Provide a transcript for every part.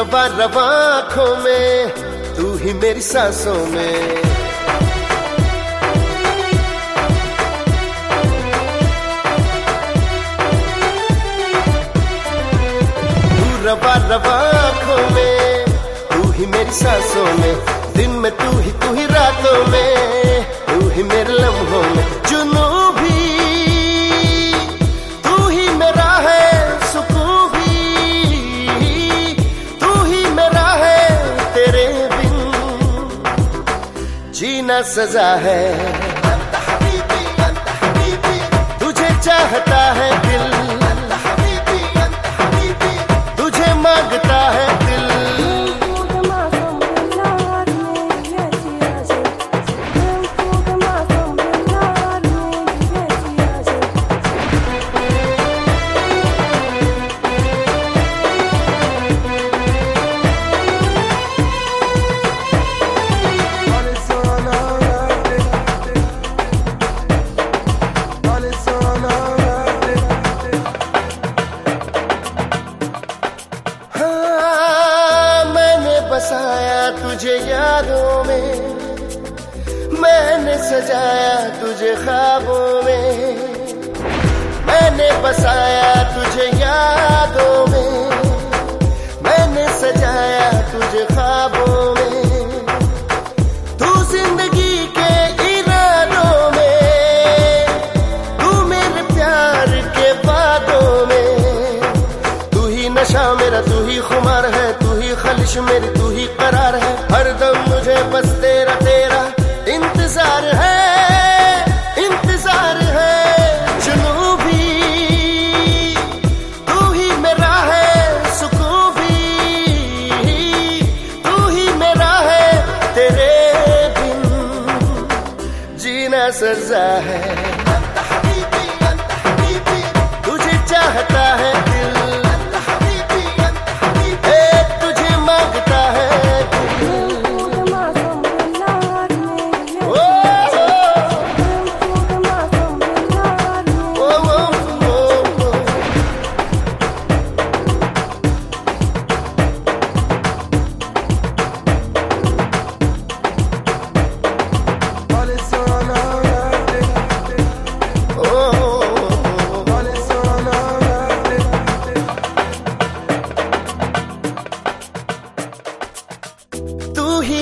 रवा रवा आँखों में, तू ही मेरी सांसों में। तू रवा रवा आँखों में, तू ही मेरी सांसों में। दिन में तू ही तू ही रातों में, तू ही मेरे लम्हों में। जीना सजा है। मैंने सजाया तुझे ख्वाबों में। मैंने बसाया तुझे यादों में। मैंने सजाया तुझे ख्वाबों में। तू ज़िंदगी के इरादों में। तू मेरे प्यार के बादों में। तू ही नशा मेरा, तू ही खुमार है, तू ही खलिश मेरी, तू ही करार है। हरदम मुझे बस तेरा तेरा। सजा है। तुझे चाहता है दिल।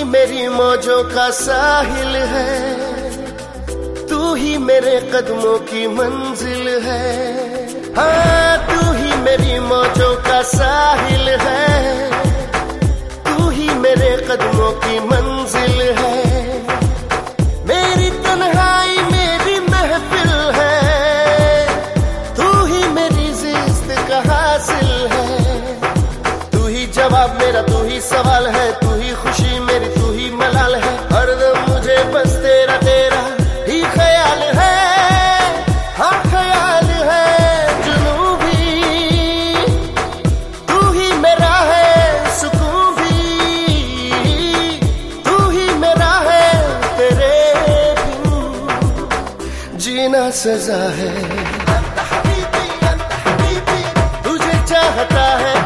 मेरी मौजों का साहिल है। तू ही मेरे कदमों की मंजिल है। हाँ तू ही मेरी मौजों का साहिल है। तू ही मेरे कदमों की मंजिल है। मेरी तन्हाई मेरी महफिल है। तू ही मेरी जिस्त का हासिल है। तू ही जवाब मेरा, तू ही सवाल है, तू ही खुशी जीना सजा है। तुझे चाहता है।